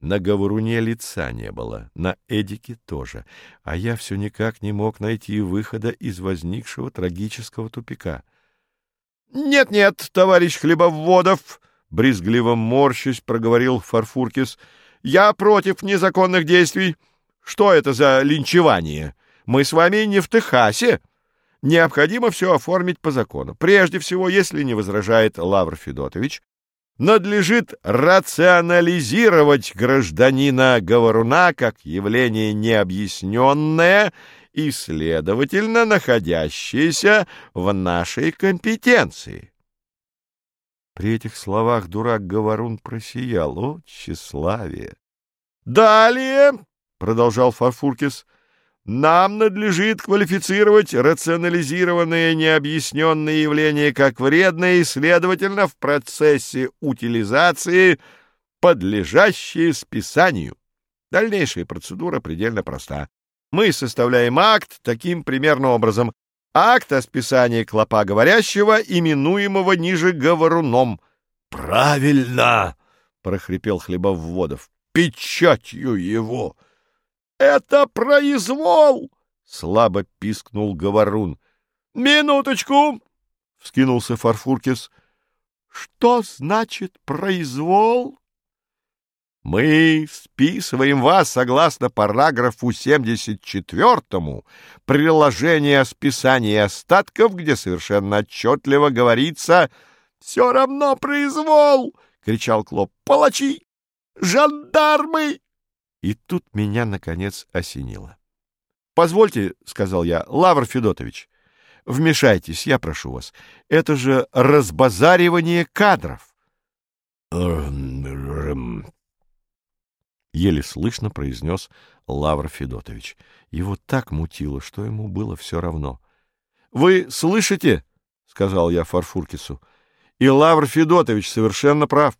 На говоруне лица не было, на Эдике тоже, а я все никак не мог найти выхода из возникшего трагического тупика. «Нет, — товарищ Хлебоводов, — брезгливо морщись проговорил Фарфуркис, — я против незаконных действий. Что это за линчевание? Мы с вами не в Техасе. Необходимо все оформить по закону. Прежде всего, если не возражает Лавр Федотович, надлежит рационализировать гражданина Говоруна как явление необъясненное и, следовательно, находящееся в нашей компетенции. При этих словах дурак Говорун просиял. О, тщеславие! «Далее», — продолжал Фарфуркис, — нам надлежит квалифицировать рационализированные необъясненные явления как вредные и, следовательно, в процессе утилизации подлежащие списанию. Дальнейшая процедура предельно проста. Мы составляем акт таким примерно образом. Акт о списании клопа говорящего, именуемого ниже говоруном. — Правильно! — прохрипел Хлебовводов. — Печатью его! — «Это произвол!» — слабо пискнул Говорун. «Минуточку!» — вскинулся Фарфуркис. «Что значит произвол?» Мы списываем вас согласно параграфу 74-му приложение о списании остатков, где совершенно отчетливо говорится «Все равно произвол!» — кричал Клоп. «Палачи! Жандармы! И тут меня, наконец, осенило. — Позвольте, — сказал я, — Лавр Федотович, вмешайтесь, я прошу вас. Это же разбазаривание кадров. Еле слышно произнес Лавр Федотович. Его так мутило, что ему было все равно. — Вы слышите? — сказал я Фарфуркису. — И Лавр Федотович совершенно прав.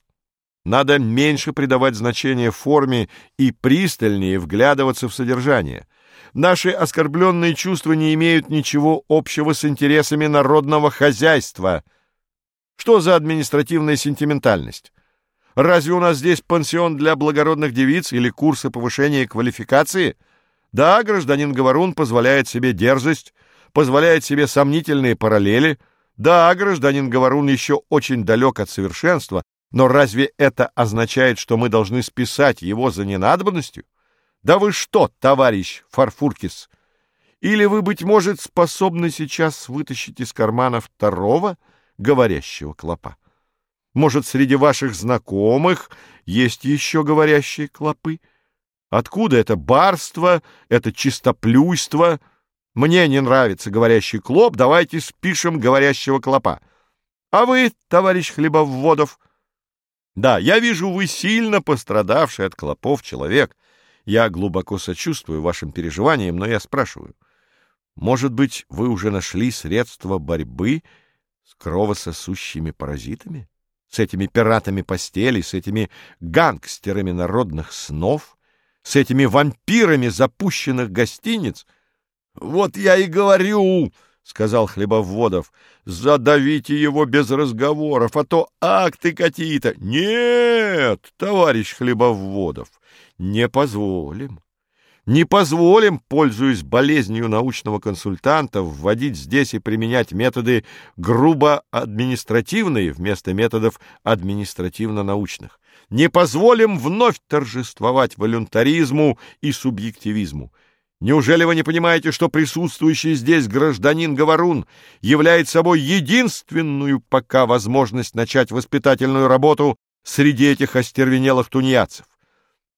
Надо меньше придавать значение форме и пристальнее вглядываться в содержание. Наши оскорбленные чувства не имеют ничего общего с интересами народного хозяйства. Что за административная сентиментальность? Разве у нас здесь пансион для благородных девиц или курсы повышения квалификации? Да, гражданин Говорун позволяет себе дерзость, позволяет себе сомнительные параллели. Да, гражданин Говорун еще очень далек от совершенства, но разве это означает, что мы должны списать его за ненадобностью? Да вы что, товарищ Фарфуркис? Или вы, быть может, способны сейчас вытащить из кармана второго говорящего клопа? Может, среди ваших знакомых есть еще говорящие клопы? Откуда это барство, это чистоплюйство? Мне не нравится говорящий клоп, давайте спишем говорящего клопа. А вы, товарищ Хлебоводов, да, я вижу, вы сильно пострадавший от клопов человек. Я глубоко сочувствую вашим переживаниям, но я спрашиваю, может быть, вы уже нашли средства борьбы с кровососущими паразитами? С этими пиратами постели, с этими гангстерами народных снов, с этими вампирами запущенных гостиниц? Вот я и говорю, — сказал Хлебоводов, — задавите его без разговоров, а то акты какие-то. Нет, товарищ Хлебоводов, не позволим. Не позволим, пользуясь болезнью научного консультанта, вводить здесь и применять методы грубо административные вместо методов административно-научных. Не позволим вновь торжествовать волюнтаризму и субъективизму. Неужели вы не понимаете, что присутствующий здесь гражданин Говорун является собой единственную пока возможность начать воспитательную работу среди этих остервенелых тунеядцев?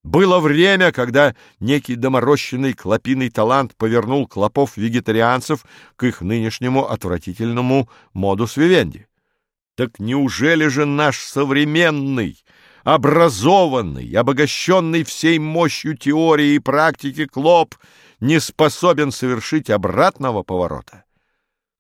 Было время, когда некий доморощенный клопиный талант повернул клопов-вегетарианцев к их нынешнему отвратительному модус вивенди. Так неужели же наш современный, образованный, обогащенный всей мощью теории и практики клоп — не способен совершить обратного поворота.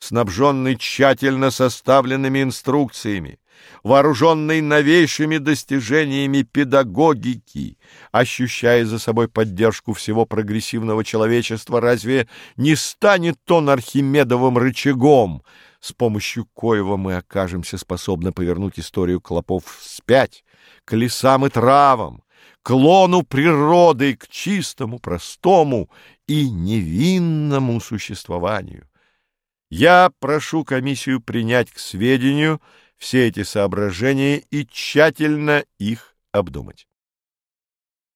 Снабженный тщательно составленными инструкциями, вооруженный новейшими достижениями педагогики, ощущая за собой поддержку всего прогрессивного человечества, разве не станет он архимедовым рычагом, с помощью коего мы окажемся способны повернуть историю клопов вспять, к лесам и травам, к лону природы, к чистому, простому и невинному существованию. Я прошу комиссию принять к сведению все эти соображения и тщательно их обдумать.